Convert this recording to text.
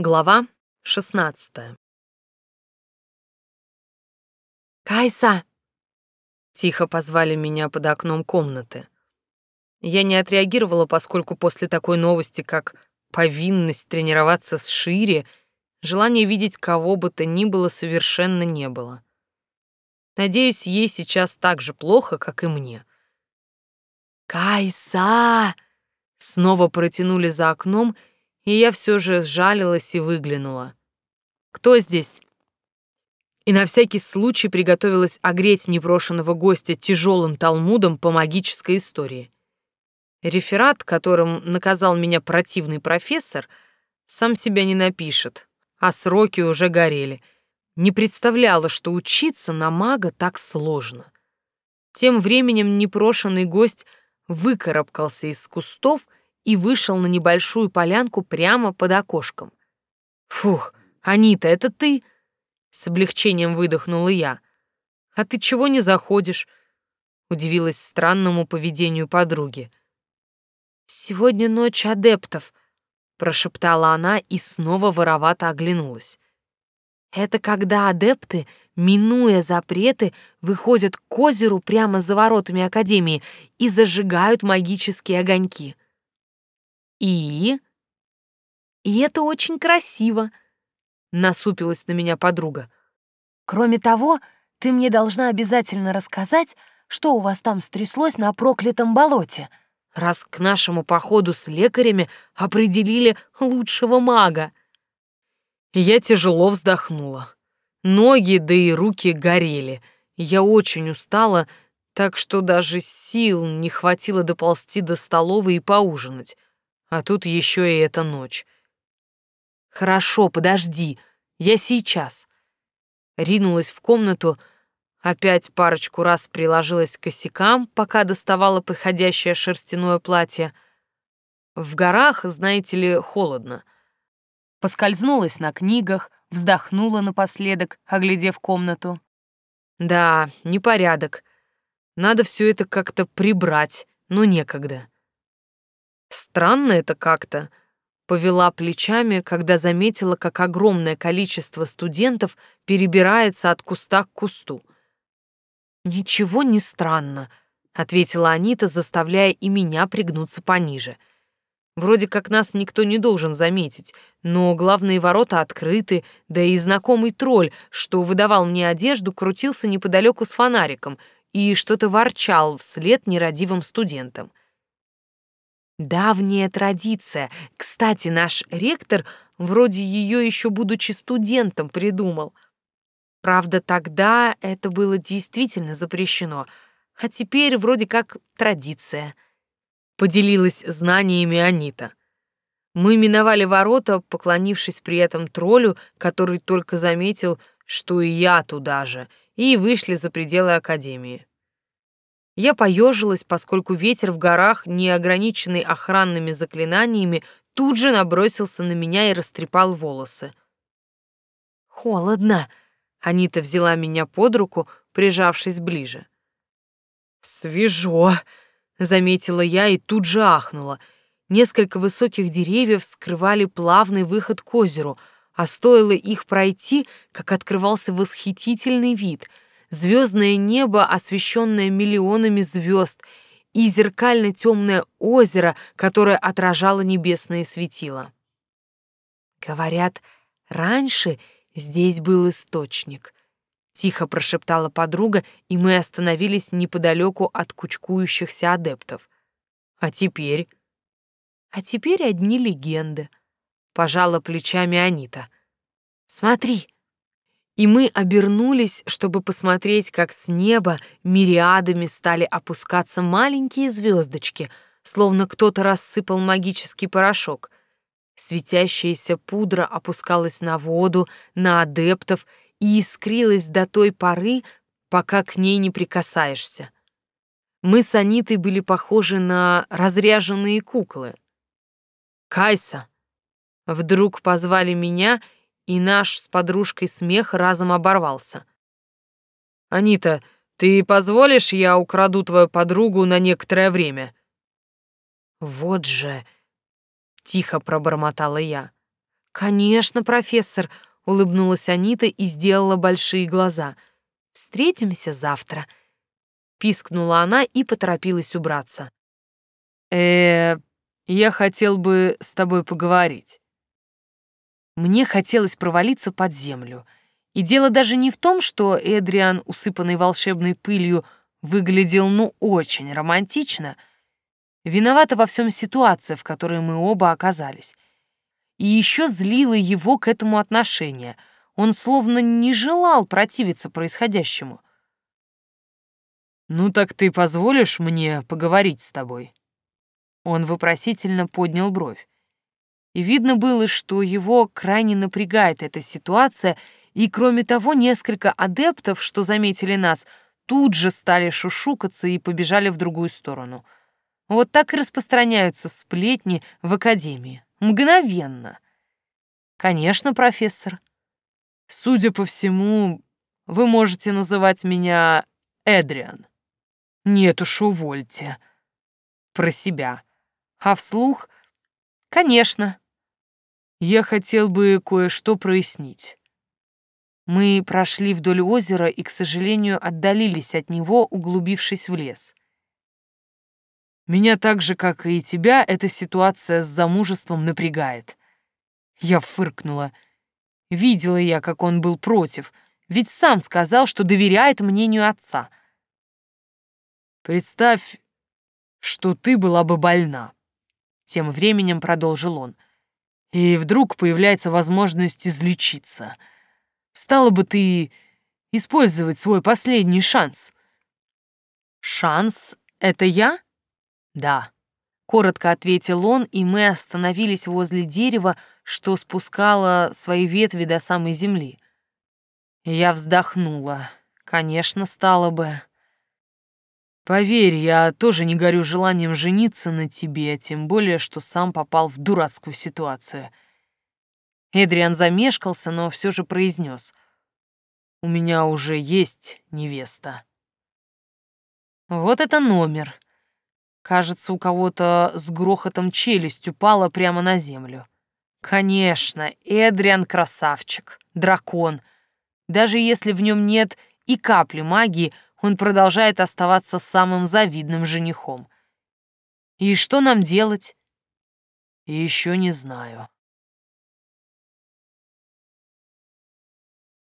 Глава шестнадцатая. «Кайса!» Тихо позвали меня под окном комнаты. Я не отреагировала, поскольку после такой новости, как повинность тренироваться с Шире, желания видеть кого бы то ни было совершенно не было. Надеюсь, ей сейчас так же плохо, как и мне. «Кайса!» Снова протянули за окном, и я все же сжалилась и выглянула. «Кто здесь?» И на всякий случай приготовилась огреть непрошенного гостя тяжелым талмудом по магической истории. Реферат, которым наказал меня противный профессор, сам себя не напишет, а сроки уже горели. Не представляла, что учиться на мага так сложно. Тем временем непрошенный гость выкарабкался из кустов и вышел на небольшую полянку прямо под окошком. «Фух, Анита, это ты?» С облегчением выдохнула я. «А ты чего не заходишь?» Удивилась странному поведению подруги. «Сегодня ночь адептов», — прошептала она и снова воровато оглянулась. «Это когда адепты, минуя запреты, выходят к озеру прямо за воротами Академии и зажигают магические огоньки». И? И это очень красиво, насупилась на меня подруга. Кроме того, ты мне должна обязательно рассказать, что у вас там стряслось на проклятом болоте, раз к нашему походу с лекарями определили лучшего мага. Я тяжело вздохнула. Ноги, да и руки горели. Я очень устала, так что даже сил не хватило доползти до столовой и поужинать. А тут еще и эта ночь. Хорошо, подожди, я сейчас. Ринулась в комнату, опять парочку раз приложилась к косякам, пока доставала подходящее шерстяное платье. В горах, знаете ли, холодно. Поскользнулась на книгах, вздохнула напоследок, оглядев комнату. Да, непорядок. Надо все это как-то прибрать, но некогда. Странно это как-то. Повела плечами, когда заметила, как огромное количество студентов перебирается от куста к кусту. «Ничего не странно», — ответила Анита, заставляя и меня пригнуться пониже. Вроде как нас никто не должен заметить, но главные ворота открыты, да и знакомый тролль, что выдавал мне одежду, крутился неподалеку с фонариком и что-то ворчал вслед нерадивым студентам. Давняя традиция. Кстати, наш ректор вроде ее еще будучи студентом придумал. Правда, тогда это было действительно запрещено, а теперь вроде как традиция. Поделилась знаниями Анита. Мы миновали ворота, поклонившись при этом троллю, который только заметил, что и я туда же, и вышли за пределы академии. Я поежилась, поскольку ветер в горах, не ограниченный охранными заклинаниями, тут же набросился на меня и растрепал волосы. «Холодно!» — Анита взяла меня под руку, прижавшись ближе. «Свежо!» — заметила я и тут же ахнула. Несколько высоких деревьев скрывали плавный выход к озеру, а стоило их пройти, как открывался восхитительный вид — звездное небо, освещенное миллионами звезд, и зеркально темное озеро, которое отражало небесные светила. Говорят, раньше здесь был источник. Тихо прошептала подруга, и мы остановились неподалеку от кучкующихся адептов. А теперь? А теперь одни легенды. Пожала плечами Анита. Смотри, и мы обернулись, чтобы посмотреть, как с неба мириадами стали опускаться маленькие звездочки, словно кто-то рассыпал магический порошок. Светящаяся пудра опускалась на воду, на адептов и искрилась до той поры, пока к ней не прикасаешься. Мы с Анитой были похожи на разряженные куклы. «Кайса!» Вдруг позвали меня — и наш с подружкой смех разом оборвался. «Анита, ты позволишь, я украду твою подругу на некоторое время?» «Вот же...» — тихо пробормотала я. «Конечно, профессор», — улыбнулась Анита и сделала большие глаза. «Встретимся завтра», — пискнула она и поторопилась убраться. э я хотел бы с тобой поговорить». Мне хотелось провалиться под землю. И дело даже не в том, что Эдриан, усыпанный волшебной пылью, выглядел ну очень романтично. Виновата во всем ситуация, в которой мы оба оказались. И еще злило его к этому отношение. Он словно не желал противиться происходящему. «Ну так ты позволишь мне поговорить с тобой?» Он вопросительно поднял бровь. И видно было, что его крайне напрягает эта ситуация, и, кроме того, несколько адептов, что заметили нас, тут же стали шушукаться и побежали в другую сторону. Вот так и распространяются сплетни в академии. Мгновенно. Конечно, профессор. Судя по всему, вы можете называть меня Эдриан. Нет уж, увольте. Про себя. А вслух? Конечно. Я хотел бы кое-что прояснить. Мы прошли вдоль озера и, к сожалению, отдалились от него, углубившись в лес. Меня так же, как и тебя, эта ситуация с замужеством напрягает. Я фыркнула. Видела я, как он был против, ведь сам сказал, что доверяет мнению отца. Представь, что ты была бы больна. Тем временем продолжил он. И вдруг появляется возможность излечиться. Стала бы ты использовать свой последний шанс. Шанс — это я? Да. Коротко ответил он, и мы остановились возле дерева, что спускало свои ветви до самой земли. Я вздохнула. Конечно, стало бы. Поверь, я тоже не горю желанием жениться на тебе, тем более, что сам попал в дурацкую ситуацию. Эдриан замешкался, но все же произнес. У меня уже есть невеста. Вот это номер. Кажется, у кого-то с грохотом челюсть упала прямо на землю. Конечно, Эдриан красавчик, дракон. Даже если в нем нет и капли магии, он продолжает оставаться самым завидным женихом. И что нам делать? Еще не знаю.